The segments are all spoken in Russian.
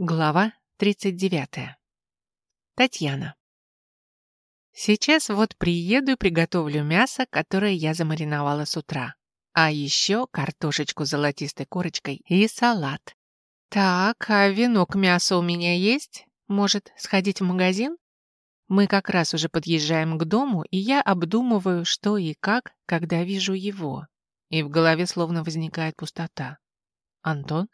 Глава 39. Татьяна. Сейчас вот приеду и приготовлю мясо, которое я замариновала с утра. А еще картошечку с золотистой корочкой и салат. Так, а вино к мясу у меня есть? Может, сходить в магазин? Мы как раз уже подъезжаем к дому, и я обдумываю, что и как, когда вижу его. И в голове словно возникает пустота. Антон?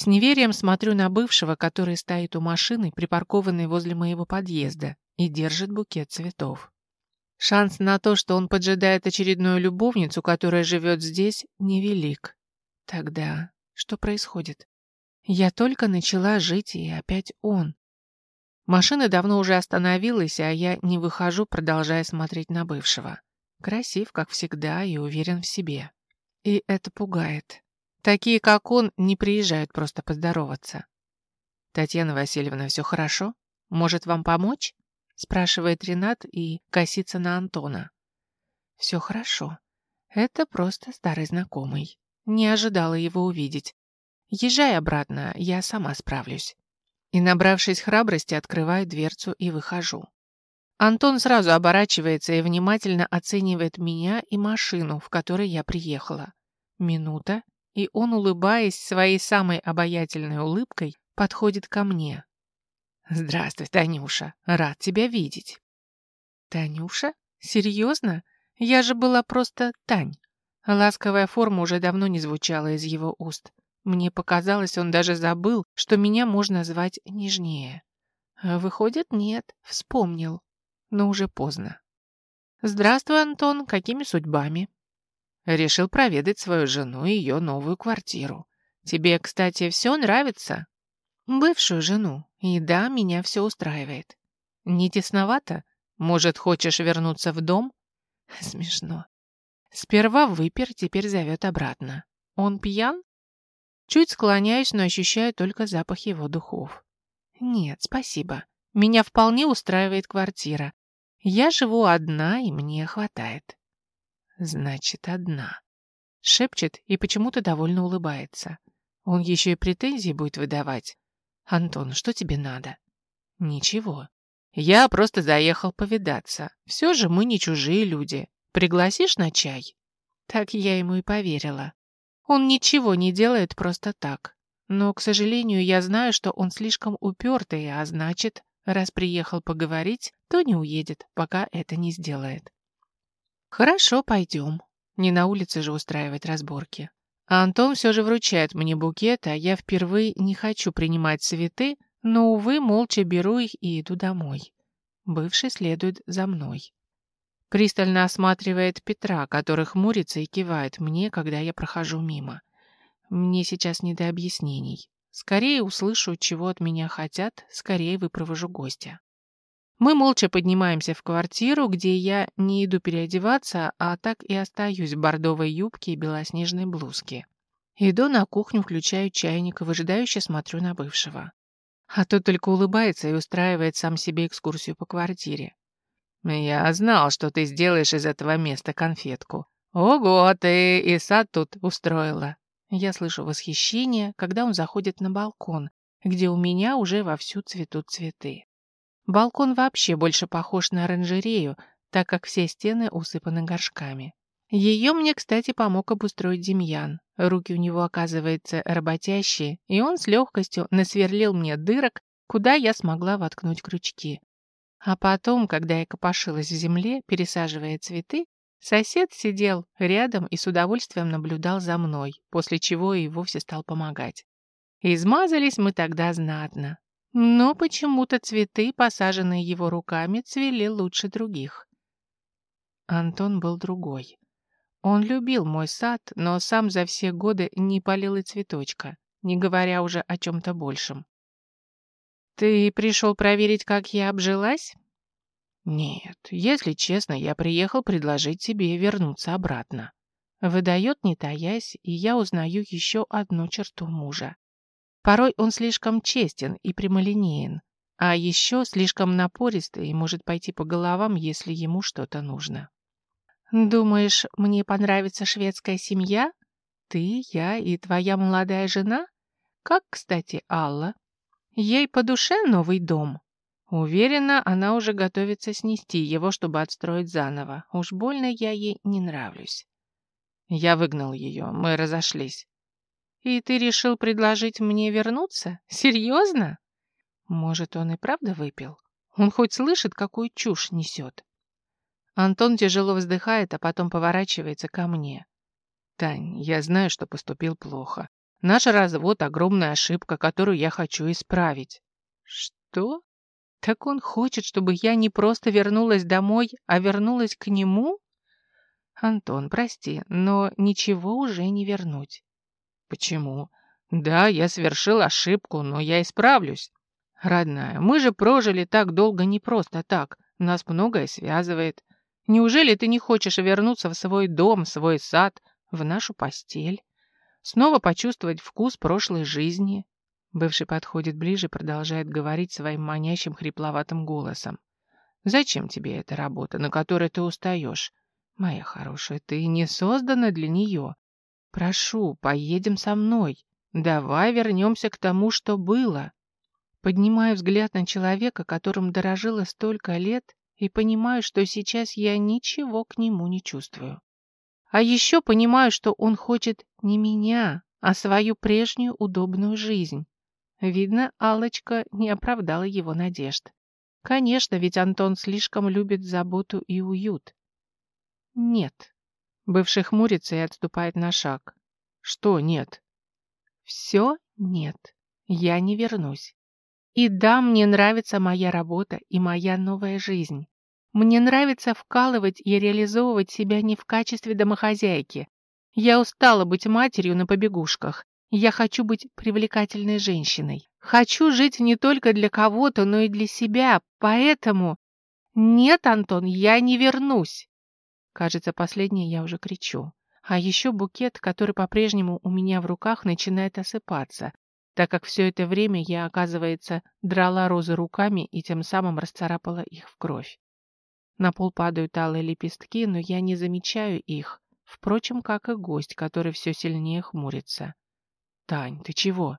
С неверием смотрю на бывшего, который стоит у машины, припаркованной возле моего подъезда, и держит букет цветов. Шанс на то, что он поджидает очередную любовницу, которая живет здесь, невелик. Тогда что происходит? Я только начала жить, и опять он. Машина давно уже остановилась, а я не выхожу, продолжая смотреть на бывшего. Красив, как всегда, и уверен в себе. И это пугает. Такие, как он, не приезжают просто поздороваться. «Татьяна Васильевна, все хорошо? Может, вам помочь?» спрашивает Ренат и косится на Антона. «Все хорошо. Это просто старый знакомый. Не ожидала его увидеть. Езжай обратно, я сама справлюсь». И, набравшись храбрости, открываю дверцу и выхожу. Антон сразу оборачивается и внимательно оценивает меня и машину, в которой я приехала. Минута, и он, улыбаясь своей самой обаятельной улыбкой, подходит ко мне. «Здравствуй, Танюша, рад тебя видеть». «Танюша? Серьезно? Я же была просто Тань». Ласковая форма уже давно не звучала из его уст. Мне показалось, он даже забыл, что меня можно звать нежнее. Выходит, нет, вспомнил. Но уже поздно. «Здравствуй, Антон, какими судьбами?» Решил проведать свою жену и ее новую квартиру. Тебе, кстати, все нравится? Бывшую жену. И да, меня все устраивает. Не тесновато? Может, хочешь вернуться в дом? Смешно. Сперва выпер, теперь зовет обратно. Он пьян? Чуть склоняюсь, но ощущаю только запах его духов. Нет, спасибо. Меня вполне устраивает квартира. Я живу одна, и мне хватает. Значит, одна. Шепчет и почему-то довольно улыбается. Он еще и претензии будет выдавать. Антон, что тебе надо? Ничего. Я просто заехал повидаться. Все же мы не чужие люди. Пригласишь на чай? Так я ему и поверила. Он ничего не делает просто так. Но, к сожалению, я знаю, что он слишком упертый, а значит, раз приехал поговорить, то не уедет, пока это не сделает. «Хорошо, пойдем. Не на улице же устраивать разборки». А Антон все же вручает мне букет, а я впервые не хочу принимать цветы, но, увы, молча беру их и иду домой. Бывший следует за мной. Пристально осматривает Петра, который хмурится и кивает мне, когда я прохожу мимо. Мне сейчас не до объяснений. Скорее услышу, чего от меня хотят, скорее выпровожу гостя. Мы молча поднимаемся в квартиру, где я не иду переодеваться, а так и остаюсь в бордовой юбке и белоснежной блузке. Иду на кухню, включаю чайник и выжидающе смотрю на бывшего. А тот только улыбается и устраивает сам себе экскурсию по квартире. «Я знал, что ты сделаешь из этого места конфетку. Ого, ты и сад тут устроила!» Я слышу восхищение, когда он заходит на балкон, где у меня уже вовсю цветут цветы. Балкон вообще больше похож на оранжерею, так как все стены усыпаны горшками. Ее мне, кстати, помог обустроить Демьян. Руки у него, оказывается, работящие, и он с легкостью насверлил мне дырок, куда я смогла воткнуть крючки. А потом, когда я копошилась в земле, пересаживая цветы, сосед сидел рядом и с удовольствием наблюдал за мной, после чего и вовсе стал помогать. Измазались мы тогда знатно. Но почему-то цветы, посаженные его руками, цвели лучше других. Антон был другой. Он любил мой сад, но сам за все годы не полил и цветочка, не говоря уже о чем-то большем. «Ты пришел проверить, как я обжилась?» «Нет, если честно, я приехал предложить тебе вернуться обратно». Выдает, не таясь, и я узнаю еще одну черту мужа. Порой он слишком честен и прямолинеен, а еще слишком напористый и может пойти по головам, если ему что-то нужно. «Думаешь, мне понравится шведская семья? Ты, я и твоя молодая жена? Как, кстати, Алла?» Ей по душе новый дом. Уверена, она уже готовится снести его, чтобы отстроить заново. Уж больно я ей не нравлюсь. Я выгнал ее, мы разошлись. И ты решил предложить мне вернуться? Серьезно? Может, он и правда выпил? Он хоть слышит, какую чушь несет? Антон тяжело вздыхает, а потом поворачивается ко мне. Тань, я знаю, что поступил плохо. Наш развод — огромная ошибка, которую я хочу исправить. Что? Так он хочет, чтобы я не просто вернулась домой, а вернулась к нему? Антон, прости, но ничего уже не вернуть. Почему? Да, я совершил ошибку, но я исправлюсь. Родная, мы же прожили так долго не просто так. Нас многое связывает. Неужели ты не хочешь вернуться в свой дом, в свой сад, в нашу постель? Снова почувствовать вкус прошлой жизни? Бывший подходит ближе, продолжает говорить своим манящим хрипловатым голосом. «Зачем тебе эта работа, на которой ты устаешь? Моя хорошая, ты не создана для нее. Прошу, поедем со мной. Давай вернемся к тому, что было». Поднимаю взгляд на человека, которым дорожила столько лет, и понимаю, что сейчас я ничего к нему не чувствую. А еще понимаю, что он хочет не меня, а свою прежнюю удобную жизнь. Видно, алочка не оправдала его надежд. Конечно, ведь Антон слишком любит заботу и уют. Нет. Бывший хмурится и отступает на шаг. Что нет? Все нет. Я не вернусь. И да, мне нравится моя работа и моя новая жизнь. Мне нравится вкалывать и реализовывать себя не в качестве домохозяйки. Я устала быть матерью на побегушках. Я хочу быть привлекательной женщиной. Хочу жить не только для кого-то, но и для себя. Поэтому... Нет, Антон, я не вернусь. Кажется, последнее я уже кричу. А еще букет, который по-прежнему у меня в руках, начинает осыпаться, так как все это время я, оказывается, драла розы руками и тем самым расцарапала их в кровь. На пол падают алые лепестки, но я не замечаю их, впрочем, как и гость, который все сильнее хмурится. «Тань, ты чего?»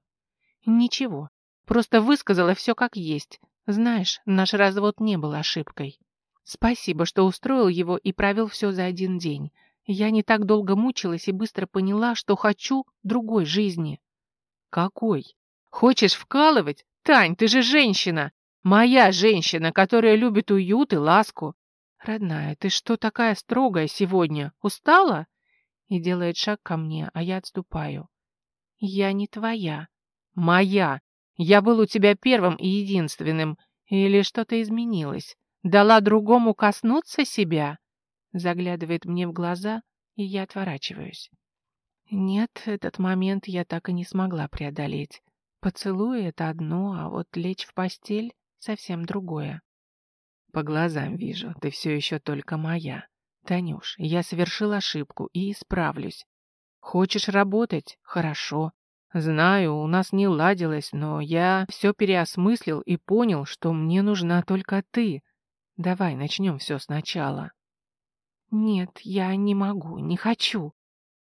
«Ничего. Просто высказала все как есть. Знаешь, наш развод не был ошибкой. Спасибо, что устроил его и провел все за один день. Я не так долго мучилась и быстро поняла, что хочу другой жизни». «Какой? Хочешь вкалывать? Тань, ты же женщина! Моя женщина, которая любит уют и ласку. Родная, ты что такая строгая сегодня? Устала?» И делает шаг ко мне, а я отступаю. «Я не твоя». «Моя! Я был у тебя первым и единственным. Или что-то изменилось? Дала другому коснуться себя?» Заглядывает мне в глаза, и я отворачиваюсь. Нет, этот момент я так и не смогла преодолеть. Поцелуй — это одно, а вот лечь в постель — совсем другое. По глазам вижу, ты все еще только моя. Танюш, я совершил ошибку и исправлюсь. Хочешь работать? Хорошо. Знаю, у нас не ладилось, но я все переосмыслил и понял, что мне нужна только ты. Давай начнем все сначала. Нет, я не могу, не хочу.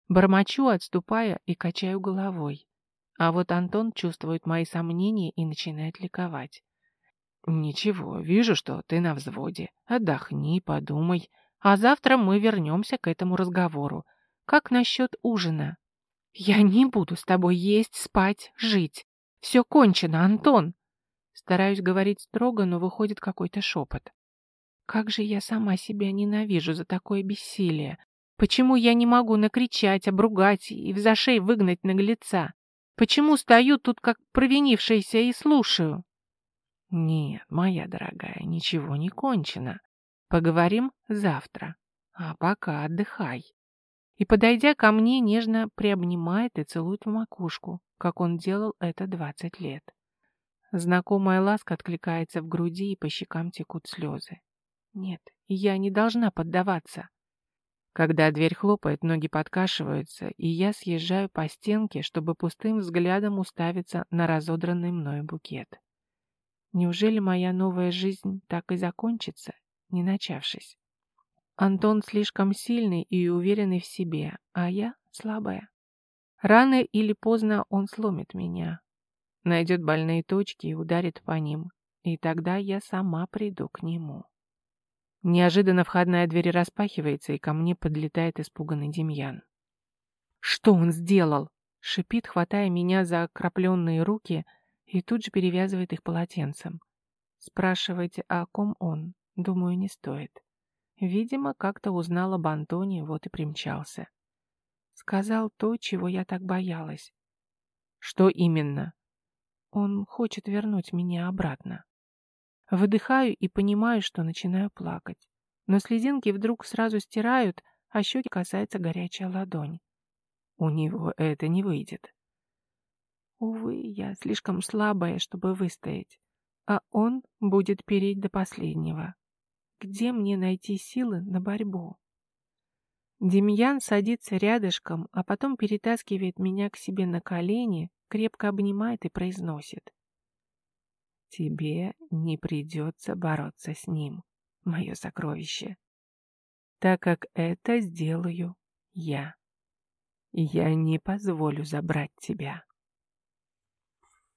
Бормочу, отступая и качаю головой. А вот Антон чувствует мои сомнения и начинает ликовать. «Ничего, вижу, что ты на взводе. Отдохни, подумай. А завтра мы вернемся к этому разговору. Как насчет ужина? Я не буду с тобой есть, спать, жить. Все кончено, Антон. Стараюсь говорить строго, но выходит какой-то шепот. Как же я сама себя ненавижу за такое бессилие. Почему я не могу накричать, обругать и в зашей выгнать наглеца? Почему стою тут как провинившаяся и слушаю? Нет, моя дорогая, ничего не кончено. Поговорим завтра. А пока отдыхай и, подойдя ко мне, нежно приобнимает и целует в макушку, как он делал это двадцать лет. Знакомая ласка откликается в груди, и по щекам текут слезы. Нет, я не должна поддаваться. Когда дверь хлопает, ноги подкашиваются, и я съезжаю по стенке, чтобы пустым взглядом уставиться на разодранный мною букет. Неужели моя новая жизнь так и закончится, не начавшись? Антон слишком сильный и уверенный в себе, а я слабая. Рано или поздно он сломит меня. найдет больные точки и ударит по ним. И тогда я сама приду к нему. Неожиданно входная дверь распахивается, и ко мне подлетает испуганный Демьян. «Что он сделал?» — шипит, хватая меня за окропленные руки и тут же перевязывает их полотенцем. Спрашивайте, о ком он? Думаю, не стоит. Видимо, как-то узнал об Антоне, вот и примчался. Сказал то, чего я так боялась. Что именно? Он хочет вернуть меня обратно. Выдыхаю и понимаю, что начинаю плакать. Но слезинки вдруг сразу стирают, а щеки касается горячая ладонь. У него это не выйдет. Увы, я слишком слабая, чтобы выстоять, а он будет переть до последнего. Где мне найти силы на борьбу? Демьян садится рядышком, а потом перетаскивает меня к себе на колени, крепко обнимает и произносит. Тебе не придется бороться с ним, мое сокровище, так как это сделаю я. Я не позволю забрать тебя.